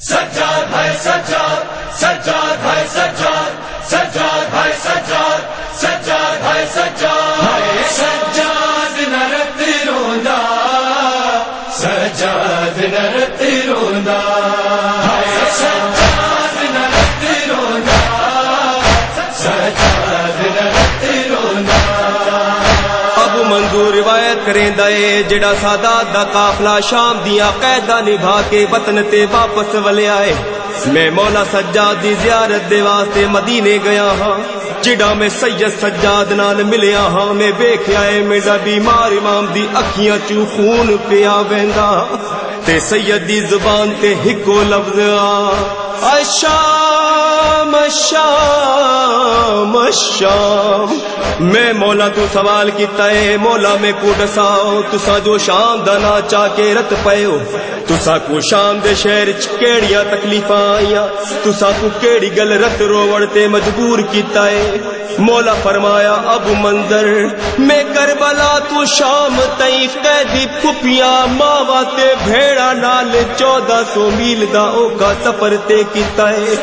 سجاد ہے سجاد سجاد ہے سجاد سجاد ہے سجاد سجاد ہے سجاد۔ کریں دے جڑا سادات دا قافلہ شام دیاں قیدہ نبھا کے وطن تے واپس ولے آئے میں مولا سجاد دی زیارت دے واسطے مدینے گیا ہاں جڑا میں سید سجاد نال ملیا ہاں۔ میں ویکھیا اے، میرا بیمار امام دی اکھیاں چوں خون پیا ویندا۔ تے سید دی زبان تے ہکو لفظ آ۔ شام شام شام۔ میں مولا تو سوال کیتا ہے، مولا میں کو دساؤ، تسا جو شام دا نا چا کے رت پئے ہو۔ تسا کو شام دے شہر چ کیڑیاں تکلیفاں آئیاں۔ تسا کو کیڑی گل رت روڑ تے مجبور کیتا ہے۔ مولا فرمایا، اب منظر۔ میں کربلا تو شام تئی قیدی پھپیاں ماوا تے بھیڑا نال چودہ سو میل دا او کا سفر تے کیتا ہے۔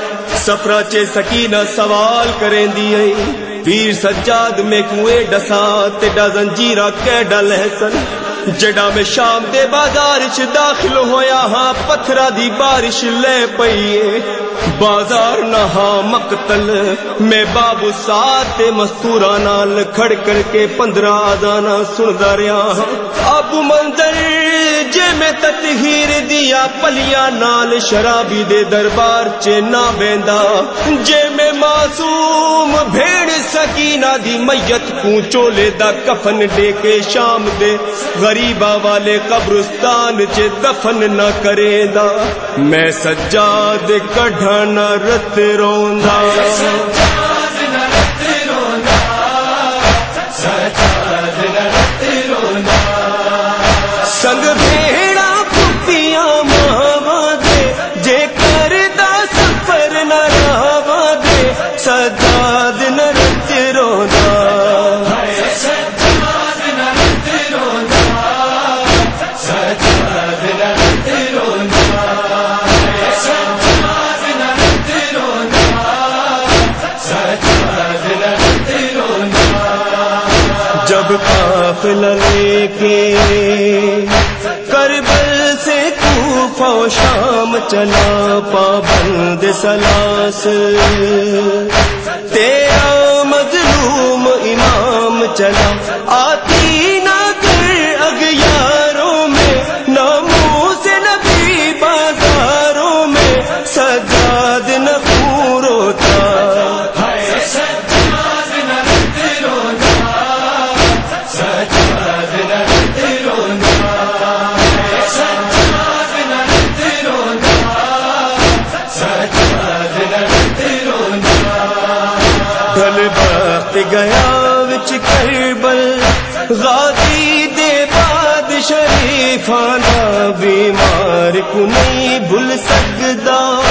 سفرا چے سکینہ سوال کریں دی پیر سجاد میں کوئے ڈسا تیڈا زنجیرہ کیڈا لہسن۔ جڈا میں شام دے بازار چ داخل ہویا ہاں پتھرا دی بارش لے پئیے۔ بازار نہ ہاں مقتل، میں بابو سات مستورا نال کھڑ کر کے پندرہ آزانا سندا رہا ہاں۔ اب منظر جے میں تطہیر دیا پلیا نال شرابی دے دربار چ نہ بیندا جے میں معصوم بھیڑ سکینہ دی میت کو چولے دا کفن دے کے شام دے۔ غریبا والے قبرستان چے دفن نہ کرے دا۔ میں سجاد کڈھنا رت روندا۔ قافلہ لے کے کربل سے کوفہ و شام چلا، پابند سلاس۔ تیرا مظلوم امام چلا آتی نہ فانا بیمار کو نہیں بھول سکتا۔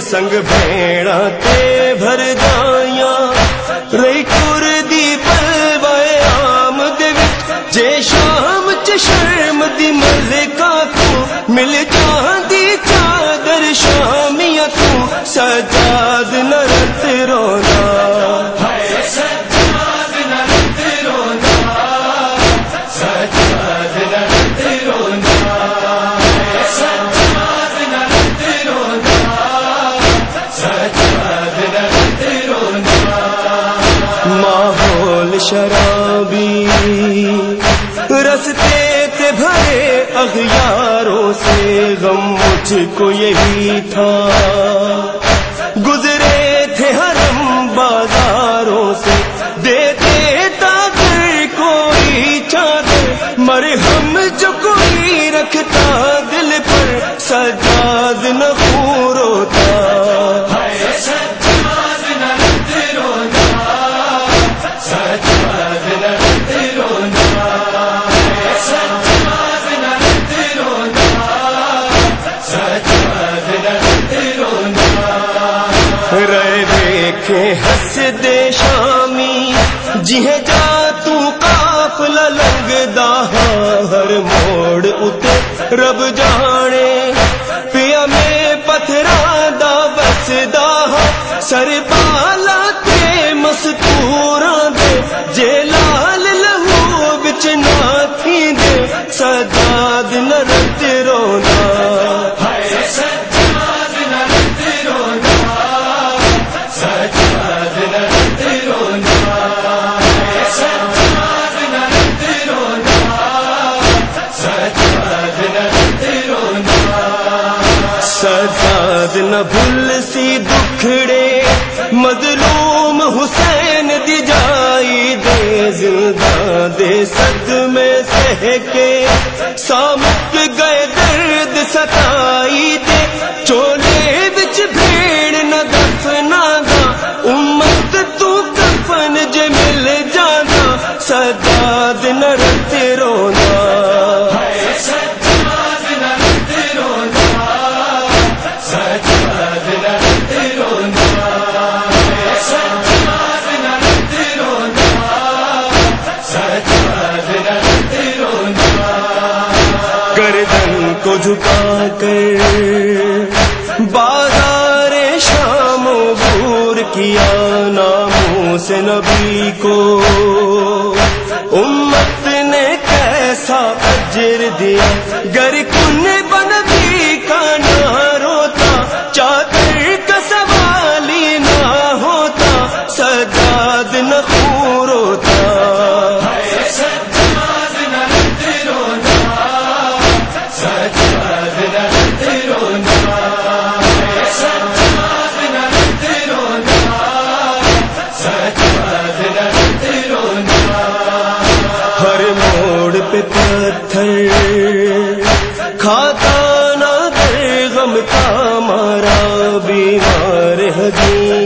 سنگ بھیڑا تے شرابی رستے تھے بھرے اغیاروں سے، غم مجھ کو یہی تھا۔ گزرے تھے حرم بازاروں سے، دیتے تاکہ کوئی چادر۔ مرہم جو کوئی رکھتا دل پر، سجاد نہ دیکھے ہس دے شامی جہ جا تو قافلہ لنگدا ہاں، ہر موڑ اتے رب جانے۔ پیا میں پتھرا دا بسدا ہاں، سر بالا تے مستوراں دے۔ جے لال لہو بچ ناتھی دے، سجاد نرت رونا۔ آزاد نہ بھول سی دکھڑے، مظلوم حسین دی جائی دے زندہ دے صدمے میں سہ کے سامک گئے جھکا کر بازار شام بور کیا ناموں سے نبی کو۔ امت نے کیسا اجر دیا؟ گر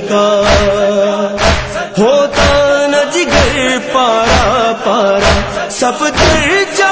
کا ہوتا نہ جگر پارا پارا سب در جا